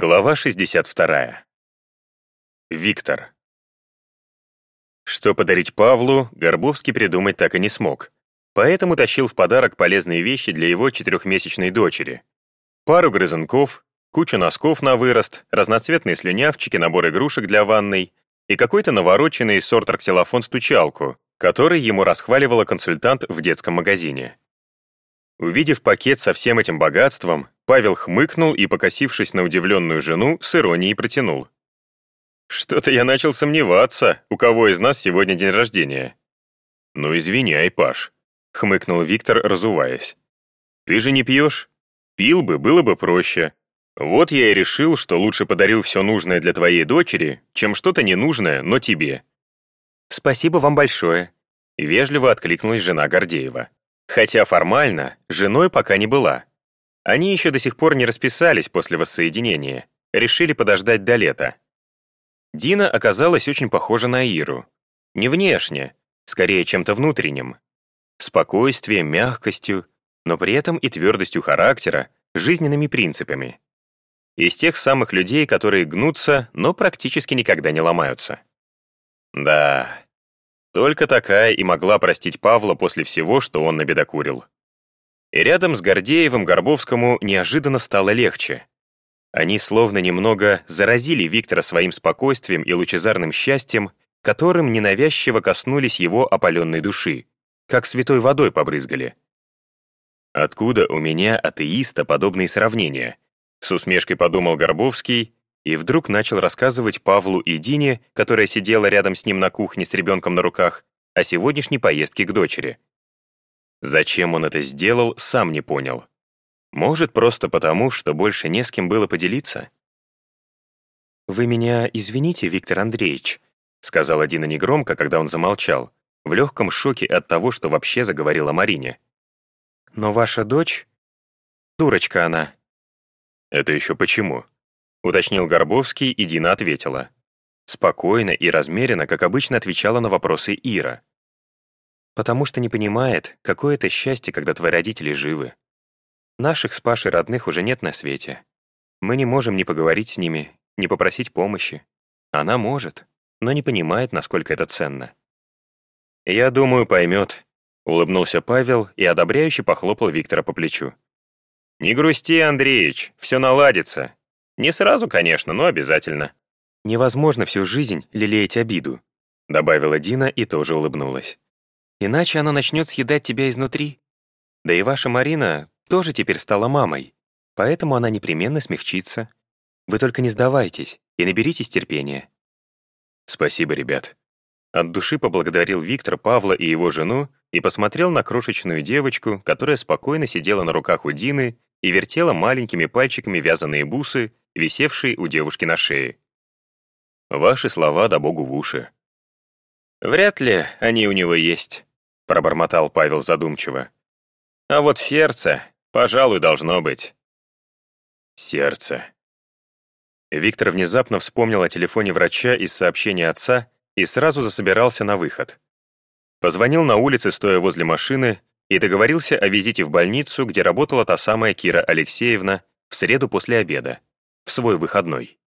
Глава 62. Виктор. Что подарить Павлу, Горбовский придумать так и не смог. Поэтому тащил в подарок полезные вещи для его четырехмесячной дочери. Пару грызунков, кучу носков на вырост, разноцветные слюнявчики, набор игрушек для ванной и какой-то навороченный сорт-ксилофон-стучалку, который ему расхваливала консультант в детском магазине. Увидев пакет со всем этим богатством, Павел хмыкнул и, покосившись на удивленную жену, с иронией протянул. «Что-то я начал сомневаться, у кого из нас сегодня день рождения». «Ну, извиняй, Паш», — хмыкнул Виктор, разуваясь. «Ты же не пьешь? Пил бы, было бы проще. Вот я и решил, что лучше подарю все нужное для твоей дочери, чем что-то ненужное, но тебе». «Спасибо вам большое», — вежливо откликнулась жена Гордеева. Хотя формально женой пока не была. Они еще до сих пор не расписались после воссоединения, решили подождать до лета. Дина оказалась очень похожа на Иру. Не внешне, скорее чем-то внутренним. Спокойствием, мягкостью, но при этом и твердостью характера, жизненными принципами. Из тех самых людей, которые гнутся, но практически никогда не ломаются. Да, только такая и могла простить Павла после всего, что он набедокурил. И рядом с Гордеевым Горбовскому неожиданно стало легче. Они словно немного заразили Виктора своим спокойствием и лучезарным счастьем, которым ненавязчиво коснулись его опаленной души, как святой водой побрызгали. «Откуда у меня, атеиста, подобные сравнения?» С усмешкой подумал Горбовский и вдруг начал рассказывать Павлу и Дине, которая сидела рядом с ним на кухне с ребенком на руках, о сегодняшней поездке к дочери. Зачем он это сделал, сам не понял. Может, просто потому, что больше не с кем было поделиться? «Вы меня извините, Виктор Андреевич», сказала Дина негромко, когда он замолчал, в легком шоке от того, что вообще заговорила Марине. «Но ваша дочь... Дурочка она». «Это еще почему?» уточнил Горбовский, и Дина ответила. Спокойно и размеренно, как обычно отвечала на вопросы Ира потому что не понимает, какое это счастье, когда твои родители живы. Наших с Пашей родных уже нет на свете. Мы не можем ни поговорить с ними, ни попросить помощи. Она может, но не понимает, насколько это ценно. «Я думаю, поймет», — улыбнулся Павел и одобряюще похлопал Виктора по плечу. «Не грусти, Андреич, все наладится. Не сразу, конечно, но обязательно». «Невозможно всю жизнь лелеять обиду», — добавила Дина и тоже улыбнулась. Иначе она начнет съедать тебя изнутри. Да и ваша Марина тоже теперь стала мамой, поэтому она непременно смягчится. Вы только не сдавайтесь и наберитесь терпения». «Спасибо, ребят». От души поблагодарил Виктор Павла и его жену и посмотрел на крошечную девочку, которая спокойно сидела на руках у Дины и вертела маленькими пальчиками вязаные бусы, висевшие у девушки на шее. «Ваши слова да богу в уши». «Вряд ли они у него есть», пробормотал Павел задумчиво. А вот сердце, пожалуй, должно быть. Сердце. Виктор внезапно вспомнил о телефоне врача из сообщения отца и сразу засобирался на выход. Позвонил на улице, стоя возле машины, и договорился о визите в больницу, где работала та самая Кира Алексеевна в среду после обеда, в свой выходной.